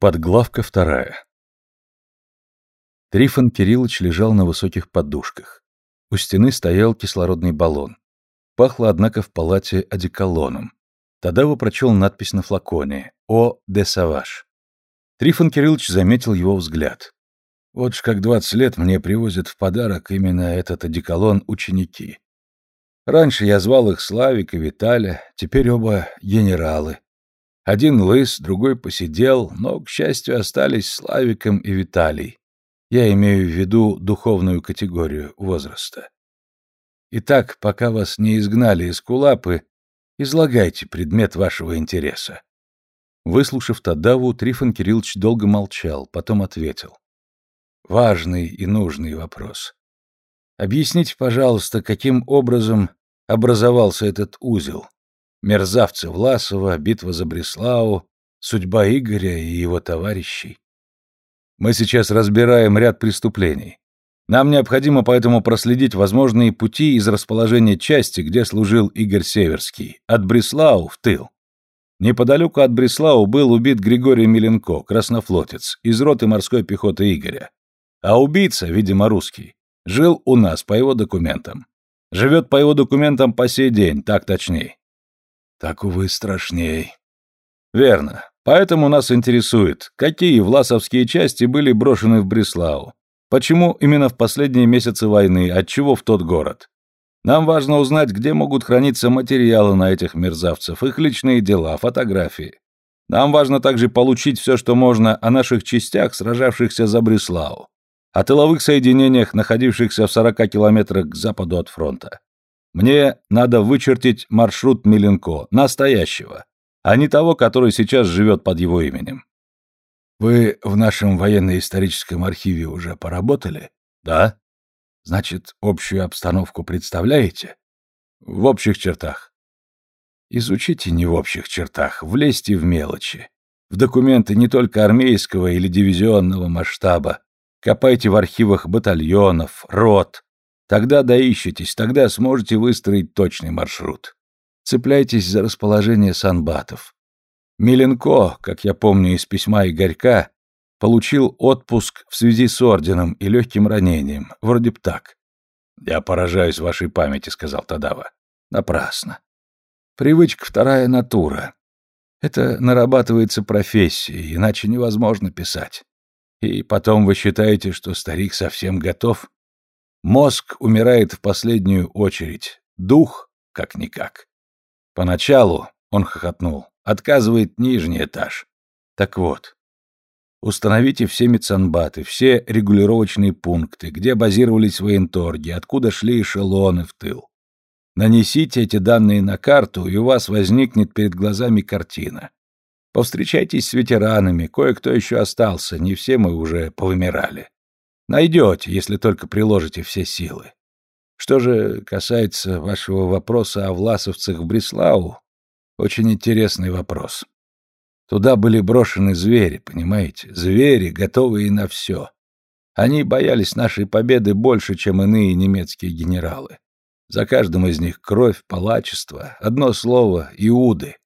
Подглавка вторая. Трифон Кириллович лежал на высоких подушках. У стены стоял кислородный баллон. Пахло, однако, в палате одеколоном. Тадава прочел надпись на флаконе «О де Саваш». Трифон Кириллович заметил его взгляд. «Вот ж как двадцать лет мне привозят в подарок именно этот одеколон ученики. Раньше я звал их Славик и Виталя, теперь оба генералы. Один лыс, другой посидел, но, к счастью, остались Славиком и Виталий. Я имею в виду духовную категорию возраста. Итак, пока вас не изгнали из Кулапы, излагайте предмет вашего интереса. Выслушав Тадаву, Трифон Кириллович долго молчал, потом ответил. Важный и нужный вопрос. Объясните, пожалуйста, каким образом образовался этот узел? Мерзавцы Власова, битва за Бреслау, судьба Игоря и его товарищей. Мы сейчас разбираем ряд преступлений. Нам необходимо поэтому проследить возможные пути из расположения части, где служил Игорь Северский, от Бреслау в тыл. Неподалеку от Бреслау был убит Григорий Миленко, краснофлотец, из роты морской пехоты Игоря. А убийца, видимо, русский, жил у нас по его документам. Живет по его документам по сей день, так точней. Так, увы, страшней. Верно. Поэтому нас интересует, какие власовские части были брошены в Бреслау. Почему именно в последние месяцы войны, отчего в тот город? Нам важно узнать, где могут храниться материалы на этих мерзавцев, их личные дела, фотографии. Нам важно также получить все, что можно о наших частях, сражавшихся за Бреслау, о тыловых соединениях, находившихся в 40 километрах к западу от фронта. Мне надо вычертить маршрут Миленко, настоящего, а не того, который сейчас живет под его именем. Вы в нашем военно-историческом архиве уже поработали? Да. Значит, общую обстановку представляете? В общих чертах. Изучите не в общих чертах, влезьте в мелочи. В документы не только армейского или дивизионного масштаба. Копайте в архивах батальонов, рот, Тогда доищетесь, тогда сможете выстроить точный маршрут. Цепляйтесь за расположение санбатов. Миленко, как я помню из письма Игорька, получил отпуск в связи с орденом и легким ранением, вроде б так. «Я поражаюсь вашей памяти», — сказал Тадава. «Напрасно. Привычка вторая натура. Это нарабатывается профессией, иначе невозможно писать. И потом вы считаете, что старик совсем готов? Мозг умирает в последнюю очередь, дух — как-никак. Поначалу, — он хохотнул, — отказывает нижний этаж. Так вот, установите все мецанбаты, все регулировочные пункты, где базировались военторги, откуда шли эшелоны в тыл. Нанесите эти данные на карту, и у вас возникнет перед глазами картина. Повстречайтесь с ветеранами, кое-кто еще остался, не все мы уже повымирали. Найдете, если только приложите все силы. Что же касается вашего вопроса о власовцах в Бреслау, очень интересный вопрос. Туда были брошены звери, понимаете? Звери, готовые на все. Они боялись нашей победы больше, чем иные немецкие генералы. За каждым из них кровь, палачество, одно слово — иуды.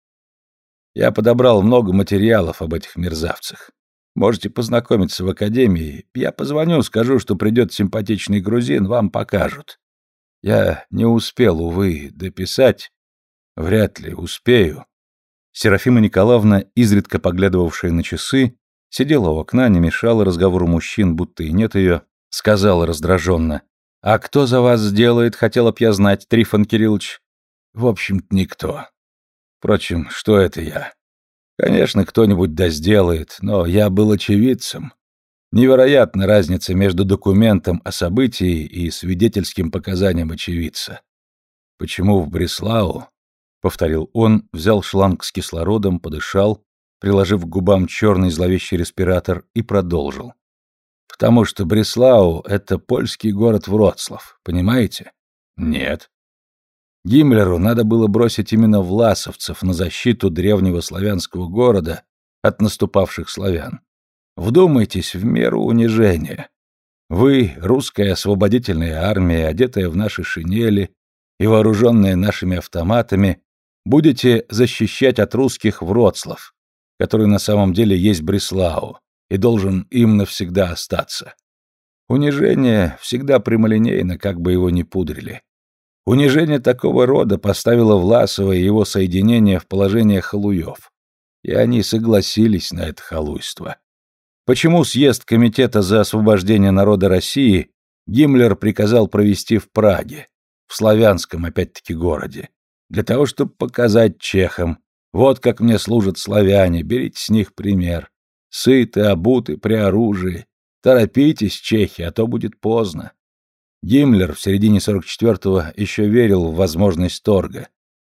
Я подобрал много материалов об этих мерзавцах. Можете познакомиться в академии. Я позвоню, скажу, что придет симпатичный грузин, вам покажут. Я не успел, увы, дописать. Вряд ли успею. Серафима Николаевна, изредка поглядывавшая на часы, сидела у окна, не мешала разговору мужчин, будто и нет ее, сказала раздраженно. «А кто за вас сделает, хотела б я знать, Трифон Кириллович?» «В общем-то, никто. Впрочем, что это я? Конечно, кто-нибудь да сделает, но я был очевидцем. Невероятна разница между документом о событии и свидетельским показанием очевидца. Почему в Бреслау? Повторил он, взял шланг с кислородом, подышал, приложив к губам черный зловещий респиратор и продолжил. Потому что Бреслау — это польский город Вроцлав, понимаете? Нет. Гиммлеру надо было бросить именно власовцев на защиту древнего славянского города от наступавших славян. Вдумайтесь в меру унижения. Вы, русская освободительная армия, одетая в наши шинели и вооруженная нашими автоматами, будете защищать от русских Вроцлав, который на самом деле есть Бреслау и должен им навсегда остаться. Унижение всегда прямолинейно, как бы его ни пудрили. Унижение такого рода поставило Власова и его соединение в положение халуев. И они согласились на это халуйство. Почему съезд Комитета за освобождение народа России Гиммлер приказал провести в Праге, в славянском опять-таки городе, для того, чтобы показать чехам, вот как мне служат славяне, берите с них пример. Сыты, обуты, при оружии. Торопитесь, чехи, а то будет поздно. Гиммлер в середине 44-го еще верил в возможность торга.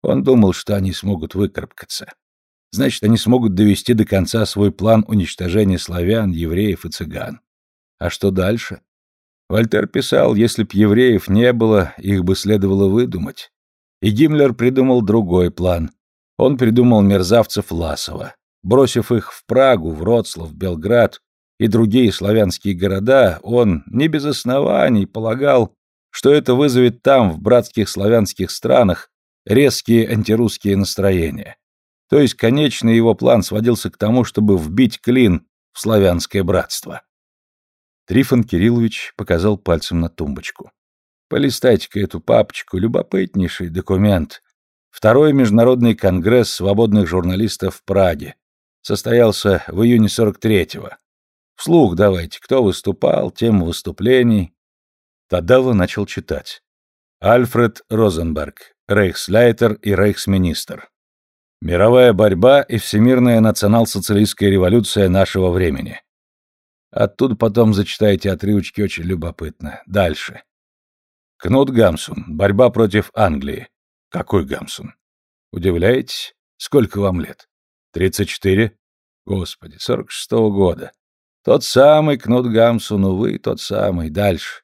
Он думал, что они смогут выкарабкаться. Значит, они смогут довести до конца свой план уничтожения славян, евреев и цыган. А что дальше? Вольтер писал, если б евреев не было, их бы следовало выдумать. И Гиммлер придумал другой план. Он придумал мерзавцев Ласова. Бросив их в Прагу, Вроцлав, Белград и другие славянские города, он, не без оснований, полагал, что это вызовет там, в братских славянских странах, резкие антирусские настроения. То есть конечный его план сводился к тому, чтобы вбить клин в славянское братство. Трифон Кириллович показал пальцем на тумбочку. Полистайте-ка эту папочку, любопытнейший документ. Второй международный конгресс свободных журналистов в Праге. Состоялся в июне 43-го. Вслух давайте, кто выступал, тему выступлений. Тадава начал читать. Альфред Розенберг, рейхслейтер и рейхсминистр. Мировая борьба и всемирная национал-социалистская революция нашего времени. Оттуда потом зачитайте отрывочки, очень любопытно. Дальше. Кнут Гамсун. Борьба против Англии. Какой Гамсун? Удивляетесь? Сколько вам лет? Тридцать четыре? Господи, сорок шестого года. Тот самый Кнут Гамсун, увы, тот самый. Дальше.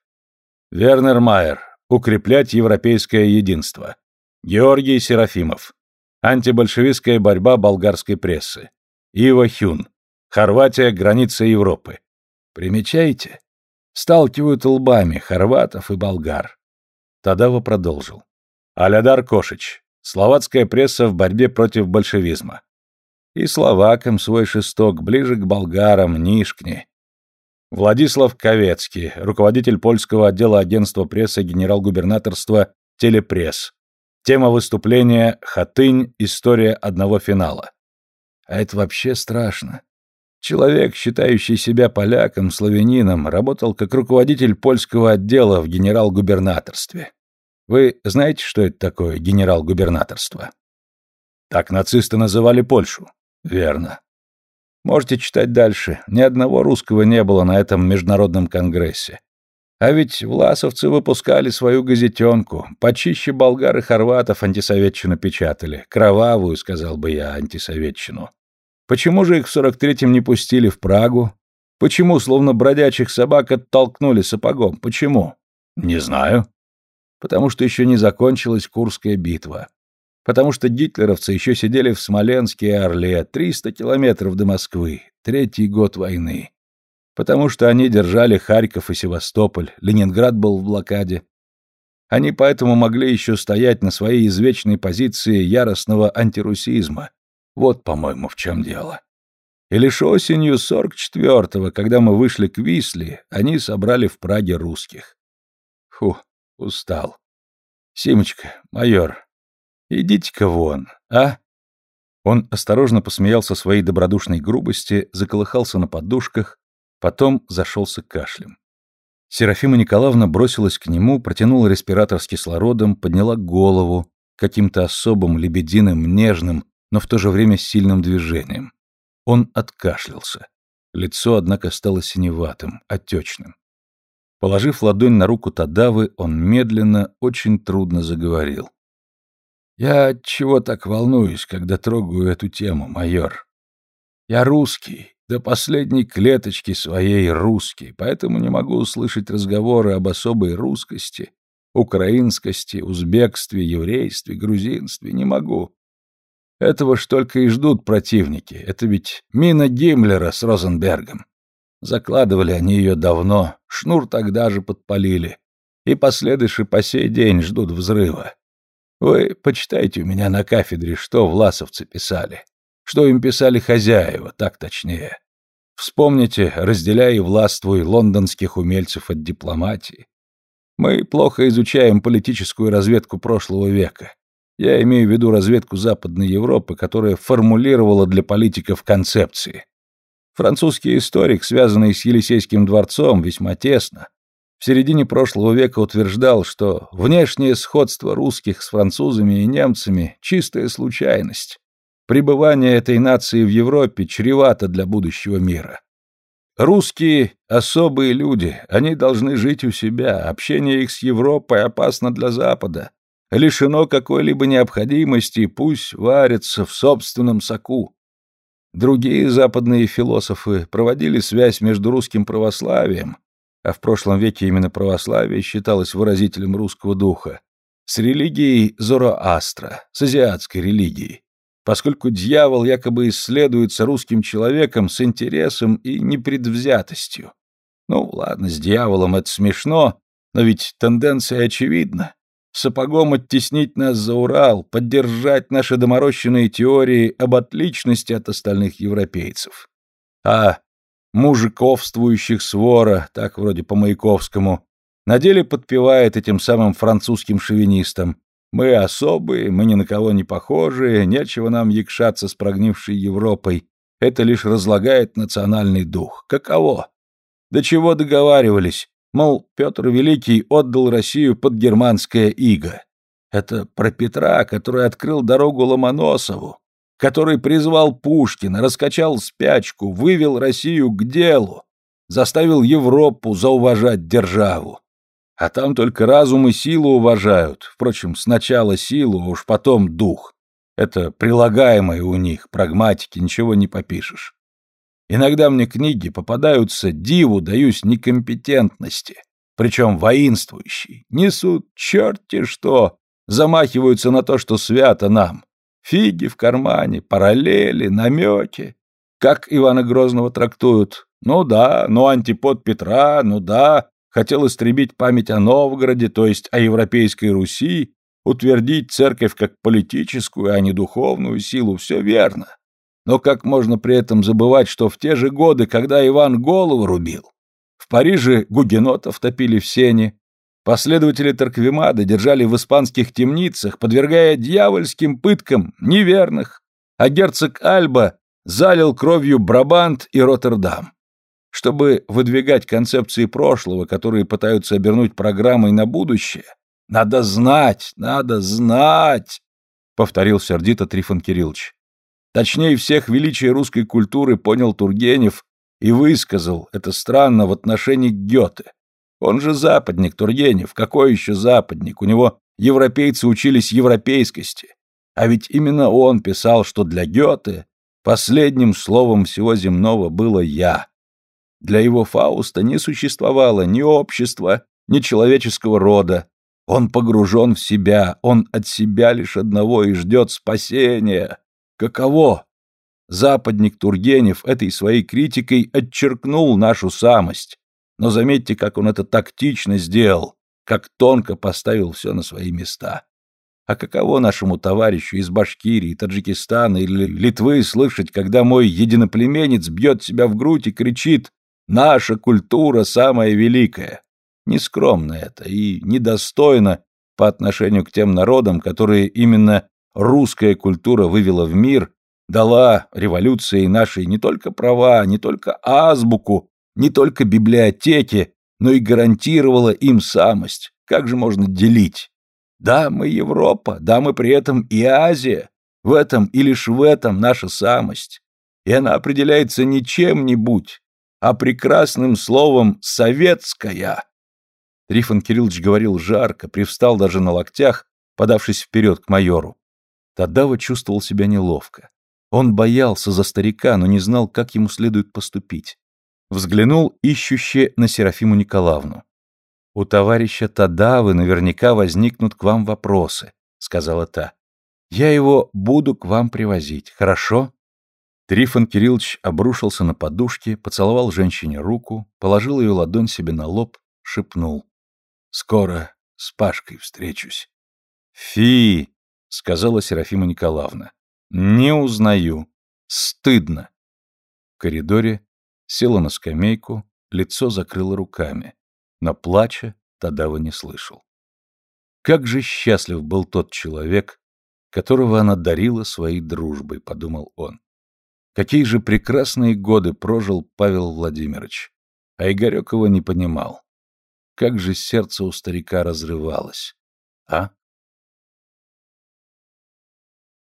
Вернер Майер. Укреплять европейское единство. Георгий Серафимов. Антибольшевистская борьба болгарской прессы. Ива Хюн. Хорватия, граница Европы. Примечаете? Сталкивают лбами хорватов и болгар. Тадава продолжил. Алядар Кошич. Словацкая пресса в борьбе против большевизма. И словакам свой шесток, ближе к болгарам, Нишкни. Владислав Ковецкий, руководитель польского отдела агентства прессы генерал-губернаторства «Телепресс». Тема выступления «Хатынь. История одного финала». А это вообще страшно. Человек, считающий себя поляком, славянином, работал как руководитель польского отдела в генерал-губернаторстве. Вы знаете, что это такое генерал-губернаторство? Так нацисты называли Польшу. Верно. Можете читать дальше. Ни одного русского не было на этом международном конгрессе. А ведь власовцы выпускали свою газетенку. Почище болгар и хорватов антисоветчину печатали. Кровавую, сказал бы я, антисоветчину. Почему же их в сорок третьем не пустили в Прагу? Почему, словно бродячих собак, оттолкнули сапогом? Почему? Не знаю потому что еще не закончилась Курская битва, потому что гитлеровцы еще сидели в Смоленске и Орле, 300 километров до Москвы, третий год войны, потому что они держали Харьков и Севастополь, Ленинград был в блокаде. Они поэтому могли еще стоять на своей извечной позиции яростного антирусизма. Вот, по-моему, в чем дело. И лишь осенью 44-го, когда мы вышли к Висле, они собрали в Праге русских. Фу, Устал. Симочка, майор, идите-ка вон, а? Он осторожно посмеялся своей добродушной грубости, заколыхался на подушках, потом зашелся кашлем. Серафима Николаевна бросилась к нему, протянула респиратор с кислородом, подняла голову каким-то особым, лебединым, нежным, но в то же время сильным движением. Он откашлялся. Лицо, однако, стало синеватым, отечным. Положив ладонь на руку Тадавы, он медленно, очень трудно заговорил. «Я чего так волнуюсь, когда трогаю эту тему, майор? Я русский, до последней клеточки своей русский, поэтому не могу услышать разговоры об особой русскости, украинскости, узбекстве, еврействе, грузинстве. Не могу. Этого ж только и ждут противники. Это ведь мина Гиммлера с Розенбергом. Закладывали они ее давно, шнур тогда же подпалили. И последующие по сей день ждут взрыва. Вы почитайте у меня на кафедре, что власовцы писали. Что им писали хозяева, так точнее. Вспомните, разделяя и властвуй лондонских умельцев от дипломатии. Мы плохо изучаем политическую разведку прошлого века. Я имею в виду разведку Западной Европы, которая формулировала для политиков концепции. Французский историк, связанный с Елисейским дворцом, весьма тесно, в середине прошлого века утверждал, что внешнее сходство русских с французами и немцами – чистая случайность. Пребывание этой нации в Европе чревато для будущего мира. Русские – особые люди, они должны жить у себя, общение их с Европой опасно для Запада, лишено какой-либо необходимости, пусть варится в собственном соку. Другие западные философы проводили связь между русским православием, а в прошлом веке именно православие считалось выразителем русского духа, с религией Зороастра, с азиатской религией поскольку дьявол якобы исследуется русским человеком с интересом и непредвзятостью. Ну, ладно, с дьяволом это смешно, но ведь тенденция очевидна. Сапогом оттеснить нас за Урал, поддержать наши доморощенные теории об отличности от остальных европейцев. А мужиковствующих свора, так вроде по Маяковскому, на деле подпевает этим самым французским шовинистам, мы особые, мы ни на кого не похожие, нечего нам якшаться с прогнившей Европой. Это лишь разлагает национальный дух. Каково? До чего договаривались? Мол, Петр Великий отдал Россию под германское иго. Это про Петра, который открыл дорогу Ломоносову, который призвал Пушкина, раскачал спячку, вывел Россию к делу, заставил Европу зауважать державу. А там только разум и силу уважают. Впрочем, сначала силу, а уж потом дух. Это прилагаемое у них, прагматики, ничего не попишешь. Иногда мне книги попадаются, диву даюсь некомпетентности, причем воинствующей. Несут черти что, замахиваются на то, что свято нам. Фиги в кармане, параллели, намеки. Как Ивана Грозного трактуют? Ну да, ну антипод Петра, ну да, хотел истребить память о Новгороде, то есть о Европейской Руси, утвердить церковь как политическую, а не духовную силу, все верно. Но как можно при этом забывать, что в те же годы, когда Иван голову рубил, в Париже гугенотов топили в сене, последователи Торквемада держали в испанских темницах, подвергая дьявольским пыткам неверных, а герцог Альба залил кровью Брабант и Роттердам. Чтобы выдвигать концепции прошлого, которые пытаются обернуть программой на будущее, надо знать, надо знать, — повторил сердито Трифон Кириллович. Точнее всех величие русской культуры понял Тургенев и высказал это странно в отношении Гёте. Он же западник, Тургенев, какой еще западник? У него европейцы учились европейскости. А ведь именно он писал, что для Гёте последним словом всего земного было «я». Для его Фауста не существовало ни общества, ни человеческого рода. Он погружен в себя, он от себя лишь одного и ждет спасения. Каково? Западник Тургенев этой своей критикой отчеркнул нашу самость. Но заметьте, как он это тактично сделал, как тонко поставил все на свои места. А каково нашему товарищу из Башкирии, Таджикистана или Литвы слышать, когда мой единоплеменец бьет себя в грудь и кричит Наша культура самая великая. Нескромно это и недостойно по отношению к тем народам, которые именно русская культура вывела в мир, дала революции нашей не только права, не только азбуку, не только библиотеки, но и гарантировала им самость. Как же можно делить? Да, мы Европа, да, мы при этом и Азия. В этом и лишь в этом наша самость. И она определяется не чем-нибудь, а прекрасным словом «советская». Трифон Кириллович говорил жарко, привстал даже на локтях, подавшись вперед к майору. Тадава чувствовал себя неловко. Он боялся за старика, но не знал, как ему следует поступить. Взглянул ищуще на Серафиму Николаевну. «У товарища Тадавы наверняка возникнут к вам вопросы», — сказала та. «Я его буду к вам привозить, хорошо?» Трифон Кириллович обрушился на подушки, поцеловал женщине руку, положил ее ладонь себе на лоб, шепнул. «Скоро с Пашкой встречусь». «Фи!» — сказала Серафима Николаевна. «Не узнаю. Стыдно. В коридоре села на скамейку, лицо закрыла руками. Но плача Тадава не слышал. Как же счастлив был тот человек, которого она дарила своей дружбой, подумал он. Какие же прекрасные годы прожил Павел Владимирович, а Игорек его не понимал. Как же сердце у старика разрывалось. А?